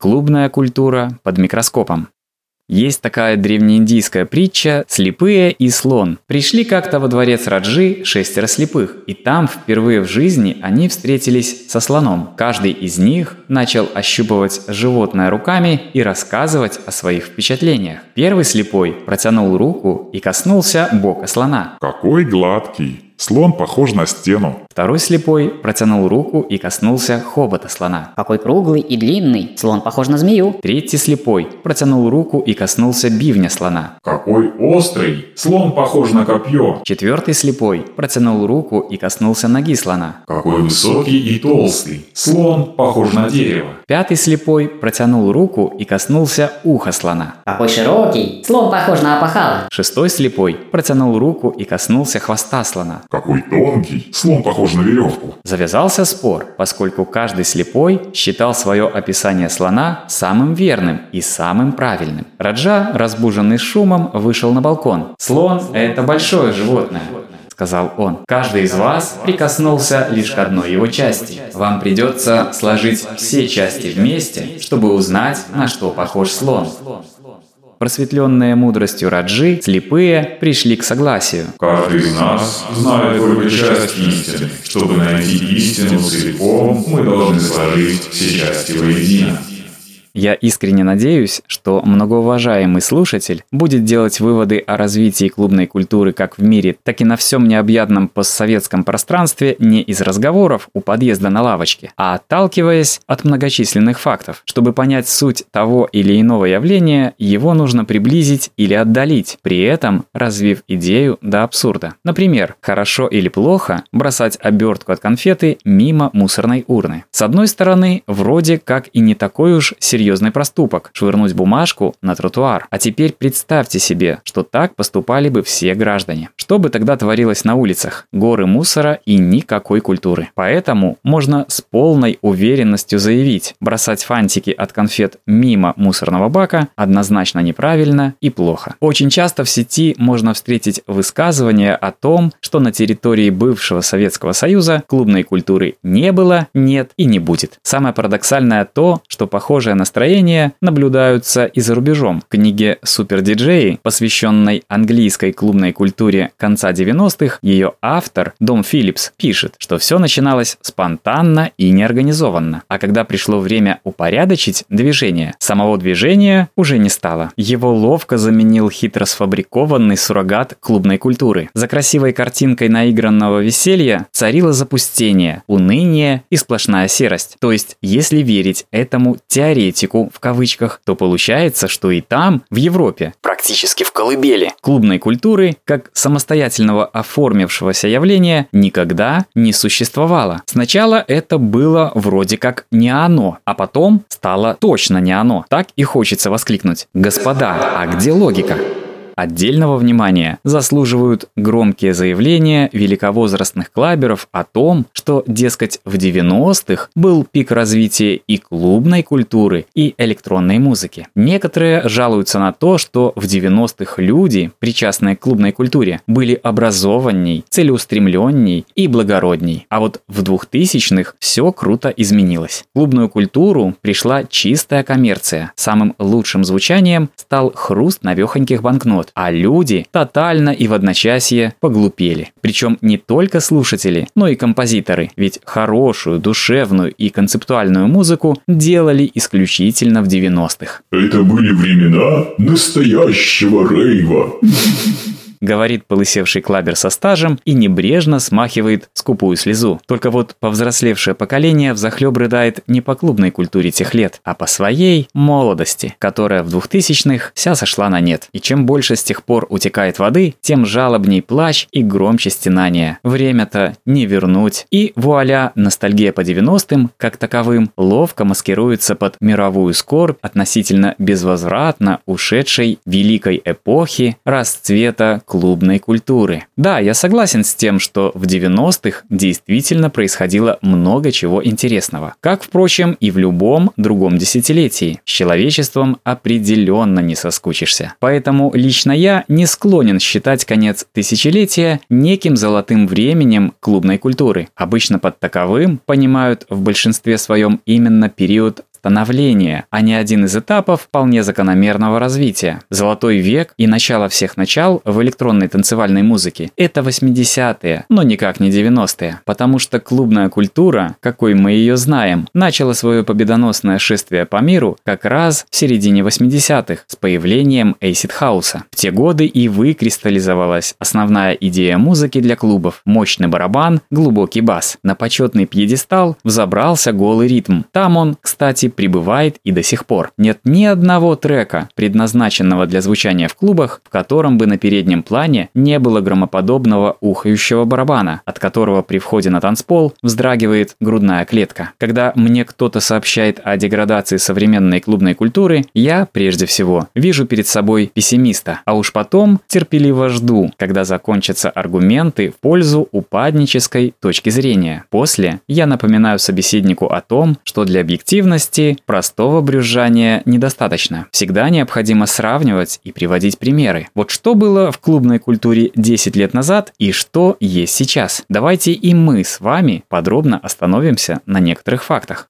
Клубная культура под микроскопом. Есть такая древнеиндийская притча «Слепые и слон». Пришли как-то во дворец Раджи шестеро слепых, и там впервые в жизни они встретились со слоном. Каждый из них начал ощупывать животное руками и рассказывать о своих впечатлениях. Первый слепой протянул руку и коснулся бока слона. Какой гладкий! Слон похож на стену. Второй слепой протянул руку и коснулся хобота слона. Какой круглый и длинный. Слон похож на змею. Третий слепой протянул руку и коснулся бивня слона. Какой острый! Слон похож на копье. Четвертый слепой протянул руку и коснулся ноги слона. Какой высокий и толстый! Слон похож на дерево. Пятый слепой протянул руку и коснулся уха слона. Какой широкий. Слон похож на опахало. Шестой слепой протянул руку и коснулся хвоста слона. Какой тонкий! Слон похож на веревку. Завязался спор, поскольку каждый слепой считал свое описание слона самым верным и самым правильным. Раджа, разбуженный шумом, вышел на балкон. «Слон – это большое животное», – сказал он. «Каждый из вас прикоснулся лишь к одной его части. Вам придется сложить все части вместе, чтобы узнать, на что похож слон». Просветленные мудростью Раджи, слепые пришли к согласию. Каждый из нас знает только часть истины. Чтобы найти истину целиком, мы должны сложить все части воедино. Я искренне надеюсь, что многоуважаемый слушатель будет делать выводы о развитии клубной культуры как в мире, так и на всем необъятном постсоветском пространстве не из разговоров у подъезда на лавочке, а отталкиваясь от многочисленных фактов. Чтобы понять суть того или иного явления, его нужно приблизить или отдалить, при этом развив идею до абсурда. Например, хорошо или плохо бросать обертку от конфеты мимо мусорной урны. С одной стороны, вроде как и не такой уж серьезный серьезный проступок – швырнуть бумажку на тротуар. А теперь представьте себе, что так поступали бы все граждане. Что бы тогда творилось на улицах? Горы мусора и никакой культуры. Поэтому можно с полной уверенностью заявить, бросать фантики от конфет мимо мусорного бака однозначно неправильно и плохо. Очень часто в сети можно встретить высказывания о том, что на территории бывшего Советского Союза клубной культуры не было, нет и не будет. Самое парадоксальное то, что похожее настроение настроения наблюдаются и за рубежом. В книге «Супердиджеи», посвященной английской клубной культуре конца 90-х, ее автор, Дом Филлипс, пишет, что все начиналось спонтанно и неорганизованно. А когда пришло время упорядочить движение, самого движения уже не стало. Его ловко заменил хитро сфабрикованный суррогат клубной культуры. За красивой картинкой наигранного веселья царило запустение, уныние и сплошная серость. То есть, если верить этому теоретику, политику, в кавычках, то получается, что и там, в Европе, практически в колыбели, клубной культуры, как самостоятельного оформившегося явления, никогда не существовало. Сначала это было вроде как не оно, а потом стало точно не оно. Так и хочется воскликнуть. Господа, а где логика? Отдельного внимания заслуживают громкие заявления великовозрастных клаберов о том, что, дескать, в 90-х был пик развития и клубной культуры, и электронной музыки. Некоторые жалуются на то, что в 90-х люди, причастные к клубной культуре, были образованней, целеустремленней и благородней. А вот в 2000-х все круто изменилось. В клубную культуру пришла чистая коммерция. Самым лучшим звучанием стал хруст навехоньких банкнот, вперед, а люди тотально и в одночасье поглупели. Причем не только слушатели, но и композиторы, ведь хорошую, душевную и концептуальную музыку делали исключительно в 90-х. Это были времена настоящего рейва. Говорит полысевший клабер со стажем и небрежно смахивает скупую слезу. Только вот повзрослевшее поколение взахлеб рыдает не по клубной культуре тех лет, а по своей молодости, которая в 2000-х вся сошла на нет. И чем больше с тех пор утекает воды, тем жалобней плач и громче стенания. Время-то не вернуть. И вуаля, ностальгия по 90-м, как таковым, ловко маскируется под мировую скорбь относительно безвозвратно ушедшей великой эпохи расцвета клубной культуры. Да, я согласен с тем, что в 90-х действительно происходило много чего интересного. Как, впрочем, и в любом другом десятилетии. С человечеством определенно не соскучишься. Поэтому лично я не склонен считать конец тысячелетия неким золотым временем клубной культуры. Обычно под таковым понимают в большинстве своем именно период становления, а не один из этапов вполне закономерного развития. Золотой век и начало всех начал в электронной танцевальной музыке – это 80-е, но никак не 90-е, потому что клубная культура, какой мы ее знаем, начала свое победоносное шествие по миру как раз в середине 80-х с появлением Acid House. В те годы и выкристаллизовалась основная идея музыки для клубов – мощный барабан, глубокий бас. На почетный пьедестал взобрался голый ритм. Там он, кстати, пребывает и до сих пор. Нет ни одного трека, предназначенного для звучания в клубах, в котором бы на переднем плане не было громоподобного ухающего барабана, от которого при входе на танцпол вздрагивает грудная клетка. Когда мне кто-то сообщает о деградации современной клубной культуры, я, прежде всего, вижу перед собой пессимиста, а уж потом терпеливо жду, когда закончатся аргументы в пользу упаднической точки зрения. После я напоминаю собеседнику о том, что для объективности простого брюзжания недостаточно. Всегда необходимо сравнивать и приводить примеры. Вот что было в клубной культуре 10 лет назад и что есть сейчас. Давайте и мы с вами подробно остановимся на некоторых фактах.